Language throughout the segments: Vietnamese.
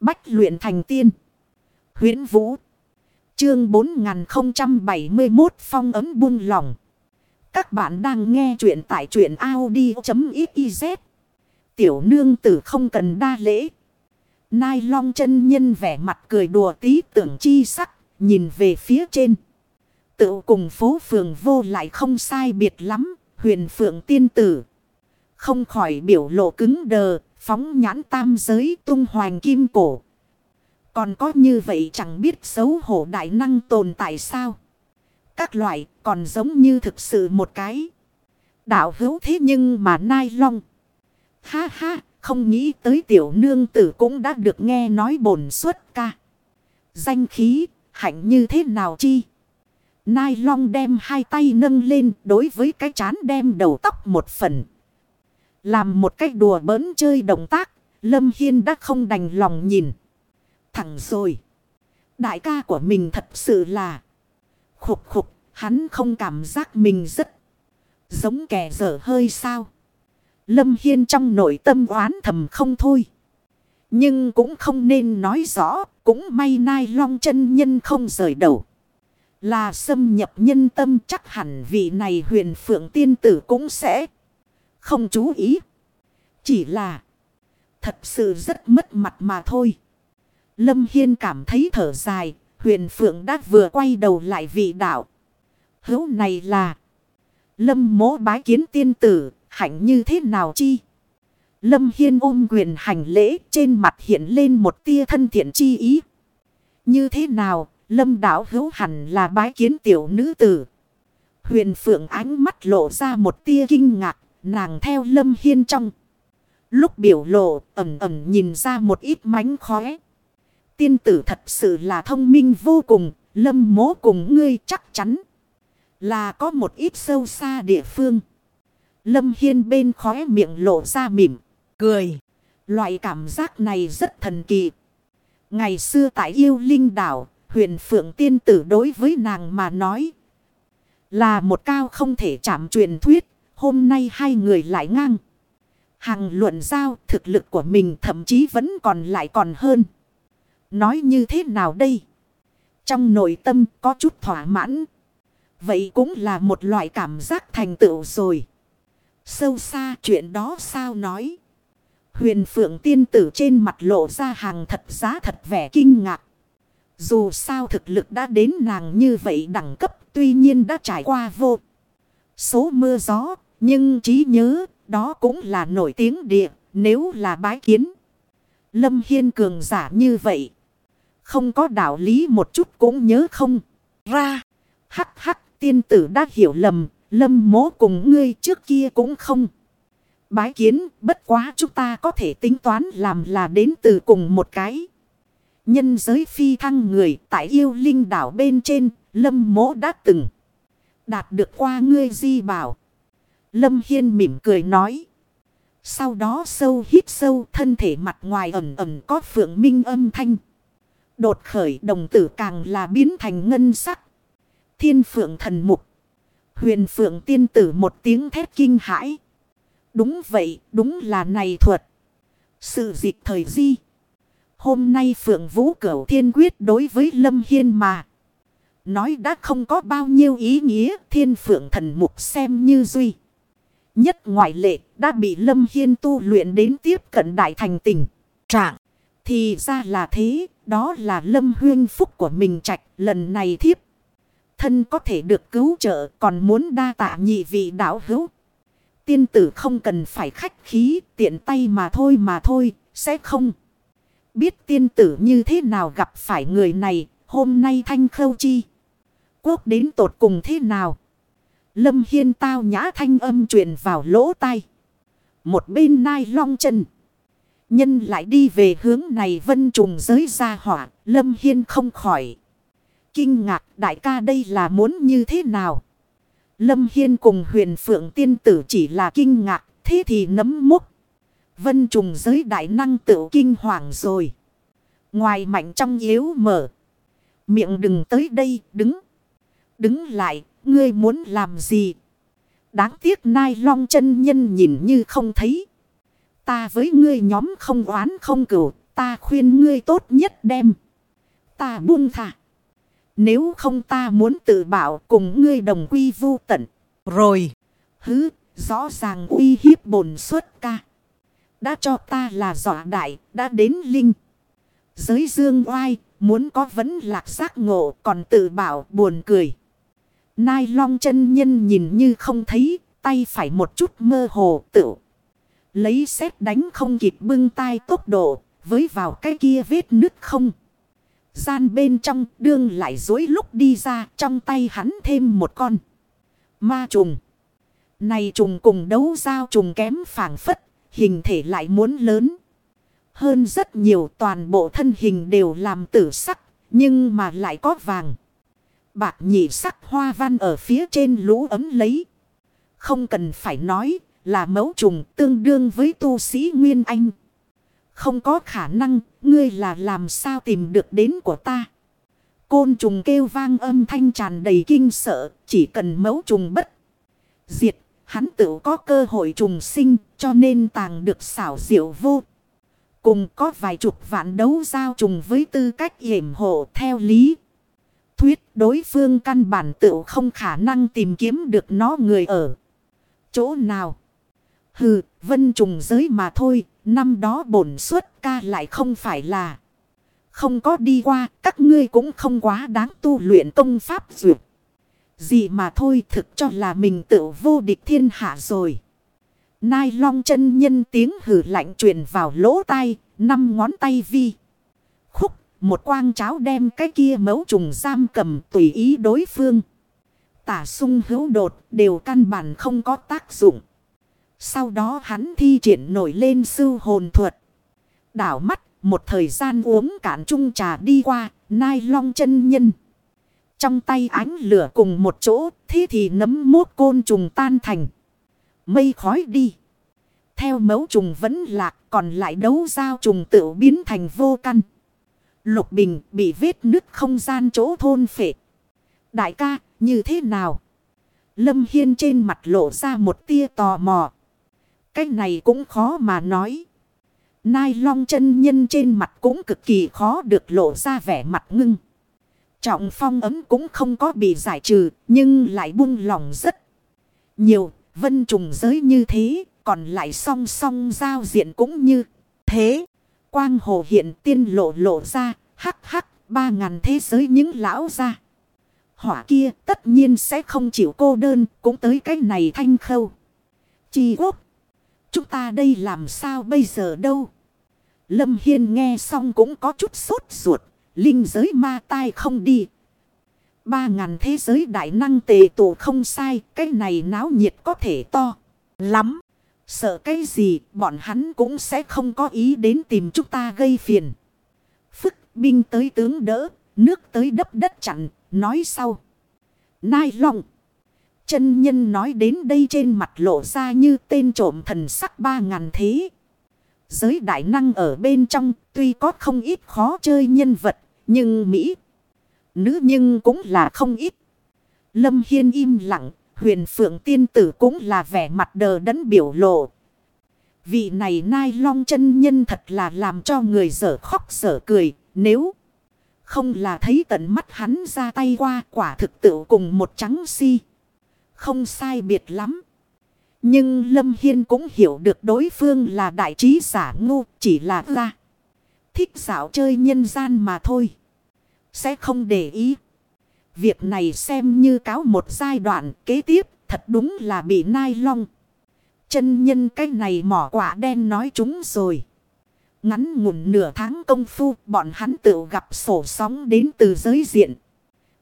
Bách luyện thành tiên. huyễn Vũ. Chương 4071 phong ấm buông lỏng. Các bạn đang nghe truyện tại truyện Audi.xyz. Tiểu nương tử không cần đa lễ. Nai long chân nhân vẻ mặt cười đùa tí tưởng chi sắc. Nhìn về phía trên. Tự cùng phố phường vô lại không sai biệt lắm. Huyền phượng tiên tử. Không khỏi biểu lộ cứng đờ. Phóng nhãn tam giới tung hoàng kim cổ. Còn có như vậy chẳng biết xấu hổ đại năng tồn tại sao. Các loại còn giống như thực sự một cái. Đạo hữu thế nhưng mà nai long. Ha ha, không nghĩ tới tiểu nương tử cũng đã được nghe nói bổn xuất ca. Danh khí, hạnh như thế nào chi? Nai long đem hai tay nâng lên đối với cái chán đem đầu tóc một phần. Làm một cách đùa bỡn chơi động tác, Lâm Hiên đã không đành lòng nhìn. Thẳng rồi. Đại ca của mình thật sự là khục khục, hắn không cảm giác mình rất giống kẻ dở hơi sao. Lâm Hiên trong nội tâm oán thầm không thôi. Nhưng cũng không nên nói rõ, cũng may nai long chân nhân không rời đầu. Là xâm nhập nhân tâm chắc hẳn vị này huyền phượng tiên tử cũng sẽ không chú ý. Chỉ là thật sự rất mất mặt mà thôi. Lâm Hiên cảm thấy thở dài, huyền phượng đã vừa quay đầu lại vị đạo. Hữu này là Lâm mố bái kiến tiên tử, hạnh như thế nào chi? Lâm Hiên ôm quyền hành lễ trên mặt hiện lên một tia thân thiện chi ý. Như thế nào, Lâm đảo hữu hẳn là bái kiến tiểu nữ tử. Huyền Phượng ánh mắt lộ ra một tia kinh ngạc, nàng theo Lâm Hiên trong. Lúc biểu lộ, ẩm ẩm nhìn ra một ít mánh khóe. Tiên tử thật sự là thông minh vô cùng, Lâm mố cùng ngươi chắc chắn. Là có một ít sâu xa địa phương. Lâm Hiên bên khóe miệng lộ ra mỉm, cười. Loại cảm giác này rất thần kỳ. Ngày xưa tại yêu linh đảo, huyền phượng tiên tử đối với nàng mà nói. Là một cao không thể chạm truyền thuyết, hôm nay hai người lại ngang. Hàng luận giao, thực lực của mình thậm chí vẫn còn lại còn hơn. Nói như thế nào đây? Trong nội tâm có chút thỏa mãn. Vậy cũng là một loại cảm giác thành tựu rồi. Sâu xa chuyện đó sao nói. Huyền phượng tiên tử trên mặt lộ ra hàng thật giá thật vẻ kinh ngạc. Dù sao thực lực đã đến nàng như vậy đẳng cấp, tuy nhiên đã trải qua vô. Số mưa gió nhưng trí nhớ đó cũng là nổi tiếng địa nếu là bái kiến. Lâm Hiên cường giả như vậy. Không có đạo lý một chút cũng nhớ không ra. Hắc hắc tiên tử đã hiểu lầm Lâm mố cùng ngươi trước kia cũng không. Bái kiến bất quá chúng ta có thể tính toán làm là đến từ cùng một cái. Nhân giới phi thăng người tại yêu linh đảo bên trên, lâm mố đã từng. Đạt được qua ngươi di bảo. Lâm Hiên mỉm cười nói. Sau đó sâu hít sâu thân thể mặt ngoài ẩm ẩm có phượng minh âm thanh. Đột khởi đồng tử càng là biến thành ngân sắc. Thiên phượng thần mục. Huyền phượng tiên tử một tiếng thét kinh hãi. Đúng vậy, đúng là này thuật. Sự dịch thời di. Hôm nay phượng vũ cửu thiên quyết đối với Lâm Hiên mà. Nói đã không có bao nhiêu ý nghĩa thiên phượng thần mục xem như duy. Nhất ngoại lệ đã bị Lâm Hiên tu luyện đến tiếp cận đại thành tình. Trạng. Thì ra là thế, đó là Lâm Huyên Phúc của mình trạch lần này thiếp thân có thể được cứu trợ còn muốn đa tạ nhị vị đạo hữu. Tiên tử không cần phải khách khí tiện tay mà thôi mà thôi, sẽ không. Biết tiên tử như thế nào gặp phải người này, hôm nay thanh khâu chi. Quốc đến tột cùng thế nào? Lâm Hiên tao nhã thanh âm truyền vào lỗ tai. Một bên nai long chân. Nhân lại đi về hướng này vân trùng giới ra hỏa, Lâm Hiên không khỏi. Kinh ngạc đại ca đây là muốn như thế nào? Lâm Hiên cùng huyền phượng tiên tử chỉ là kinh ngạc, thế thì nấm múc. Vân trùng giới đại năng tự kinh hoàng rồi. Ngoài mạnh trong yếu mở. Miệng đừng tới đây, đứng. Đứng lại, ngươi muốn làm gì? Đáng tiếc nai long chân nhân nhìn như không thấy. Ta với ngươi nhóm không oán không cửu, Ta khuyên ngươi tốt nhất đem. Ta buông thả. Nếu không ta muốn tự bảo cùng ngươi đồng quy vu tận. Rồi. Hứ. Rõ ràng uy hiếp bổn xuất ca. Đã cho ta là dọa đại. Đã đến linh. Giới dương oai. Muốn có vấn lạc giác ngộ. Còn tự bảo buồn cười. Nai long chân nhân nhìn như không thấy. Tay phải một chút mơ hồ tự. Lấy xét đánh không kịp bưng tay tốc độ. Với vào cái kia vết nứt không. Gian bên trong, đương lại dối lúc đi ra, trong tay hắn thêm một con. Ma trùng. Này trùng cùng đấu giao trùng kém phản phất. Hình thể lại muốn lớn. Hơn rất nhiều toàn bộ thân hình đều làm tử sắc. Nhưng mà lại có vàng. Bạc nhị sắc hoa văn ở phía trên lũ ấm lấy. Không cần phải nói là mẫu trùng tương đương với tu sĩ Nguyên Anh. Không có khả năng, ngươi là làm sao tìm được đến của ta. Côn trùng kêu vang âm thanh tràn đầy kinh sợ, chỉ cần mẫu trùng bất. Diệt, hắn tự có cơ hội trùng sinh, cho nên tàng được xảo diệu vô. Cùng có vài chục vạn đấu giao trùng với tư cách hiểm hộ theo lý. Đối phương căn bản tự không khả năng tìm kiếm được nó người ở. Chỗ nào? Hừ, vân trùng giới mà thôi, năm đó bổn xuất ca lại không phải là. Không có đi qua, các ngươi cũng không quá đáng tu luyện công pháp duyệt. Gì mà thôi thực cho là mình tự vô địch thiên hạ rồi. Nai long chân nhân tiếng hử lạnh truyền vào lỗ tai, năm ngón tay vi. Khúc, một quang cháo đem cái kia mấu trùng giam cầm tùy ý đối phương. Tả sung hữu đột đều căn bản không có tác dụng. Sau đó hắn thi triển nổi lên sư hồn thuật. Đảo mắt, một thời gian uống cạn chung trà đi qua, nai long chân nhân. Trong tay ánh lửa cùng một chỗ, thế thì nấm mốt côn trùng tan thành. Mây khói đi. Theo mấu trùng vẫn lạc, còn lại đấu giao trùng tự biến thành vô căn. Lục bình bị vết nứt không gian chỗ thôn phệ. Đại ca, như thế nào? Lâm Hiên trên mặt lộ ra một tia tò mò. Cái này cũng khó mà nói. Nai long chân nhân trên mặt cũng cực kỳ khó được lộ ra vẻ mặt ngưng. Trọng phong ấm cũng không có bị giải trừ, nhưng lại buông lòng rất nhiều. Vân trùng giới như thế, còn lại song song giao diện cũng như thế. Quang hồ hiện tiên lộ lộ ra, hắc hắc, ba ngàn thế giới những lão ra. Hỏa kia tất nhiên sẽ không chịu cô đơn, cũng tới cái này thanh khâu. Chi quốc. Chúng ta đây làm sao bây giờ đâu? Lâm Hiên nghe xong cũng có chút sốt ruột. Linh giới ma tai không đi. Ba ngàn thế giới đại năng tề tụ không sai. Cái này náo nhiệt có thể to. Lắm. Sợ cái gì bọn hắn cũng sẽ không có ý đến tìm chúng ta gây phiền. Phức binh tới tướng đỡ. Nước tới đắp đất chặn. Nói sau. Nai lòng. Chân nhân nói đến đây trên mặt lộ ra như tên trộm thần sắc ba ngàn thế. Giới đại năng ở bên trong tuy có không ít khó chơi nhân vật, nhưng Mỹ, nữ nhưng cũng là không ít. Lâm Hiên im lặng, huyền phượng tiên tử cũng là vẻ mặt đờ đẫn biểu lộ. Vị này nai long chân nhân thật là làm cho người dở khóc dở cười, nếu không là thấy tận mắt hắn ra tay qua quả thực tự cùng một trắng si không sai biệt lắm. Nhưng Lâm Hiên cũng hiểu được đối phương là đại trí giả ngu chỉ là ra. Thích dạo chơi nhân gian mà thôi. Sẽ không để ý. Việc này xem như cáo một giai đoạn kế tiếp thật đúng là bị nai long. Chân nhân cái này mỏ quả đen nói chúng rồi. Ngắn ngủn nửa tháng công phu bọn hắn tự gặp sổ sóng đến từ giới diện.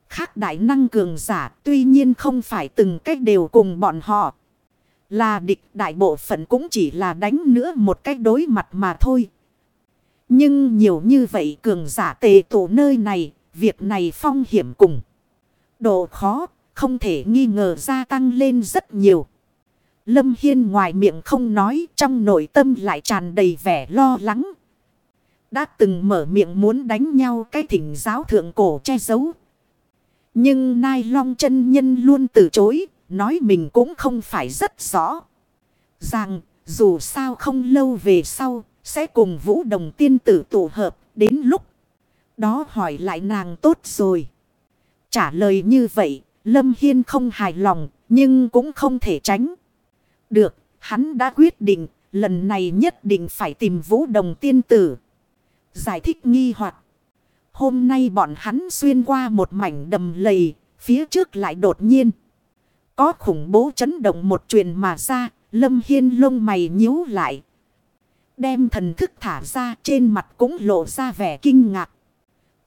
Khác đại năng cường giả tuy nhiên không phải từng cách đều cùng bọn họ. Là địch đại bộ phận cũng chỉ là đánh nữa một cách đối mặt mà thôi. Nhưng nhiều như vậy cường giả tề tụ nơi này, việc này phong hiểm cùng. Độ khó, không thể nghi ngờ gia tăng lên rất nhiều. Lâm Hiên ngoài miệng không nói, trong nội tâm lại tràn đầy vẻ lo lắng. Đã từng mở miệng muốn đánh nhau cái thỉnh giáo thượng cổ che giấu, nhưng Nai Long chân nhân luôn từ chối, nói mình cũng không phải rất rõ. Rằng, dù sao không lâu về sau, Sẽ cùng vũ đồng tiên tử tụ hợp đến lúc. Đó hỏi lại nàng tốt rồi. Trả lời như vậy, Lâm Hiên không hài lòng, nhưng cũng không thể tránh. Được, hắn đã quyết định, lần này nhất định phải tìm vũ đồng tiên tử. Giải thích nghi hoặc Hôm nay bọn hắn xuyên qua một mảnh đầm lầy, phía trước lại đột nhiên. Có khủng bố chấn động một chuyện mà ra, Lâm Hiên lông mày nhíu lại. Đem thần thức thả ra trên mặt cũng lộ ra vẻ kinh ngạc.